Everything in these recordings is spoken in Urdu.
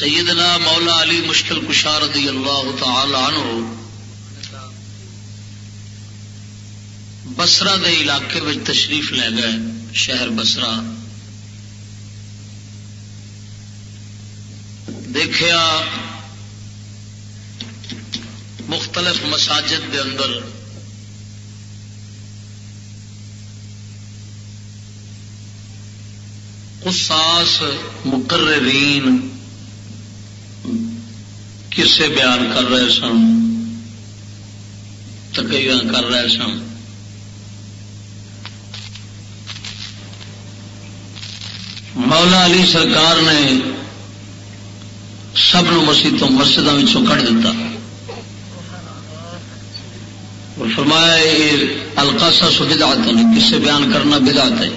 سیدنا مولا علی مشکل کشار رضی اللہ تعالی عنہ بسرا دے علاقے میں تشریف لے گئے، شہر بسرا دیکھا مختلف مساجد دے اندر قصاص مقررین کسے بیان کر رہے سن تقریباً کر رہے سن۔ مولا علی سرکار نے سب نو مسیح تو مسجدوں کٹ دیتا اور فرمایا، یہ القاسا سو بدعت نہیں کسے بیان کرنا بدعت ہے۔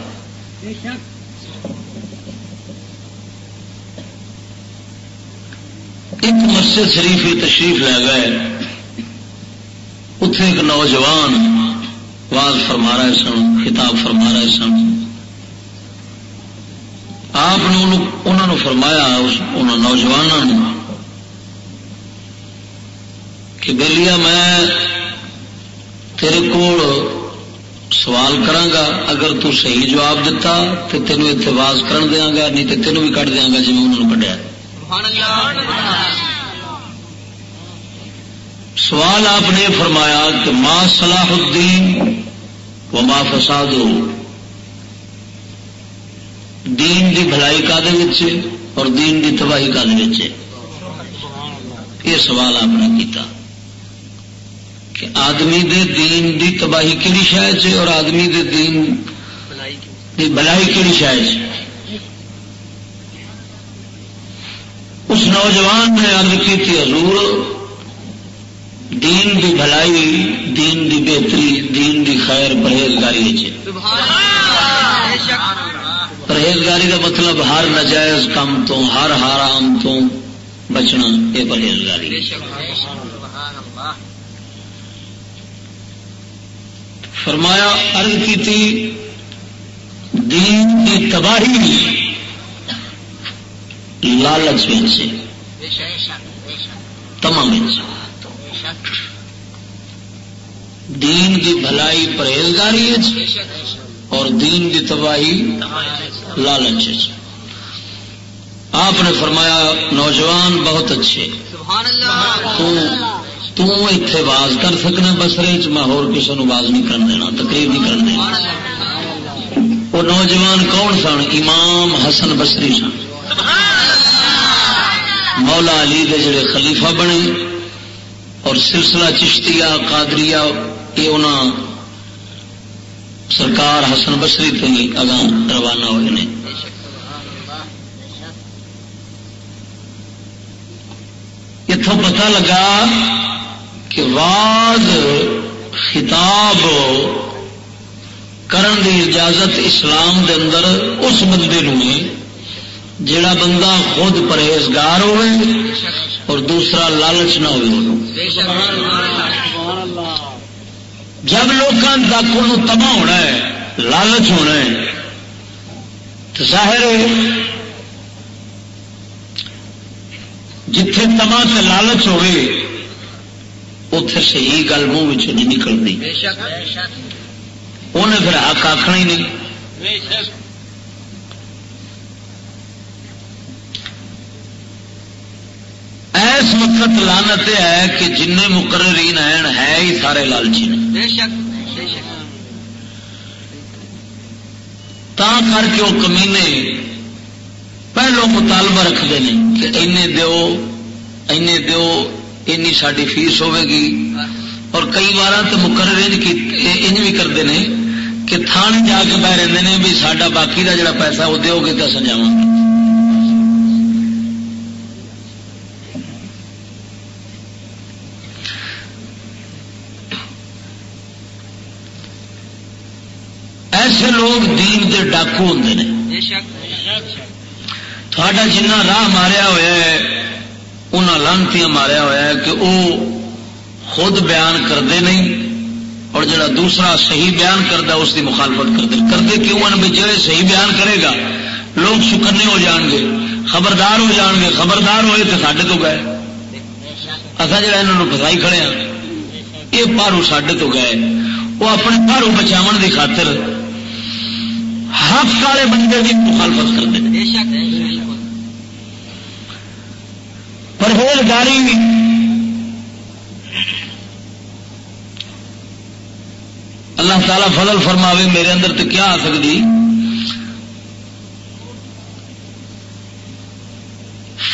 ایک مسجد شریف تشریف لے گئے۔ اتے ایک نوجوان واز فرما رہے سن، خطاب فرما رہے سن۔ آپ نے فرمایا نوجوانوں کہ بلیا میں تیرے کو سوال کرا اگر تو صحیح جواب دیتا تو تینوں اتنے واز کر دیا گا، نہیں تو تینوں بھی کٹ دیا گا جی انہوں نے کٹیا سوال آپ نے فرمایا کہ ماں صلاح الدین و ماں فساد دین دی بھلائی کا اور دین دی تباہی کا یہ سوال آپ نے کیتا۔ کہ آدمی دے دین دی تباہی کہڑی شاید سے اور آدمی دے دین دی بھلائی کہڑی شاید سے اس نوجوان نے ارد کی تھی، حضور، دین دی بھلائی، دین دی بہتری، دین دی خیر، پرہیزگاری جی۔ پرہیزگاری کا مطلب ہر نجائز کام تو، ہر حرام تو بچنا، یہ پرہیزگاری جی۔ فرمایا ارد کی تھی، دین کی تباہی لالچ سے تمام دین کی بھلائی پرہیزگاری اور دین کی تباہی لالچ آپ نے فرمایا نوجوان بہت اچھے اتے باز کر سکنا بسرے چ میں کسی نے باز نہیں کر دینا تقریب نہیں کر دینا۔ وہ نوجوان کون سن؟ امام حسن بسری سن۔ مولا علی دے جڑے خلیفہ بنے اور سلسلہ چشتیا قادریا یہ انہوں سرکار حسن بسری تو ہی اگاں روانہ ہوئے ہیں اتوں پتا لگا کہ واض خطاب کرن دی اجازت اسلام دے اندر اس بندے نو جڑا بندہ خود پرہیزگار ہوئے اور دوسرا لالچ نہ ہوئے۔ جب لوگوں تک ان تباہ ہونا ہے لالچ ہونا ہے تو ظاہر جتھے تما سے لالچ ہوئے اتے صحیح گل منہ نہیں نکلتی انہیں پھر حق آخنا ہی نہیں۔ ایس وقت لانت ہے کہ جن مقررین ہیں ہے ہی سارے لالچی تا کر کے وہ کمینے پہلو مطالبہ رکھتے ہیں کہ اینے دیو اینے دیو اینی ساری فیس ہوے گی اور کئی بار تو مقرر انج بھی کرتے ہیں کہ تھان جا کے بہ رہے ہیں بھی سڈا باقی کا جڑا پیسہ وہ دو گے تو سجاو گے ایسے لوگ دین کے ڈاکو ہوں تھوڑا جنا راہ ماریا ہوا ہے انہیں لانتی ماریا ہوا ہے کہ وہ خود بیان کرتے نہیں اور جڑا دوسرا صحیح بیان کرتا اس کی مخالفت کرتے کرتے کیوں؟ ہیں جی صحیح بیان کرے گا۔ لوگ سکنے ہو جان گے، خبردار ہو جان گے۔ خبردار ہوئے تو سڈے تو گئے۔ اصا جا فسائی کھڑے ہیں یہ پارو سڈے تو گئے۔ وہ اپنے پارو بچاؤ کی خاطر حق والے بندے کی مخالفت کرتے ہیں۔ پرہیزگاری اللہ تعالی فضل فرماوے میرے اندر تو کیا آ سکتی؟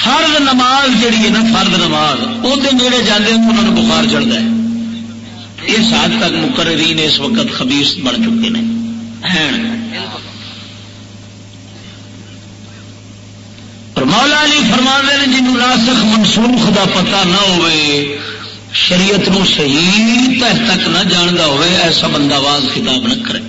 فرد نماز جیڑی ہے نا فرد نماز وہ نیڑے جانے انہوں نے بخار چڑھتا ہے۔ اس حد تک مقررین اس وقت خبیص بن چکے ہیں اور مولا علی فرما نے جنہوں راسخ منسوخ دا پتہ نہ ہوئے شریعت نو صحیح تہ تک نہ جانتا ہوئے ایسا بندہ واز کتاب نہ کرے۔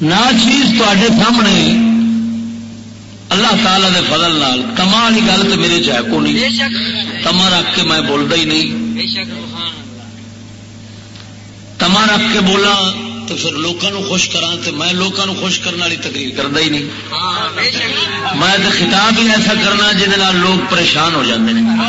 نہ چیز تے سامنے اللہ تعالی دے فضل نال تما والی گل تو میرے چاہ کو نہیں تما رکھ کے میں بولتا ہی نہیں۔ تما رکھ کے بولا تو پھر لوگوں خوش کرا تو میں لوگوں خوش کرنے والی تقریر کرتا ہی نہیں۔ میں تو خطاب ہی ایسا کرنا جہد لوگ پریشان ہو جاتے ہیں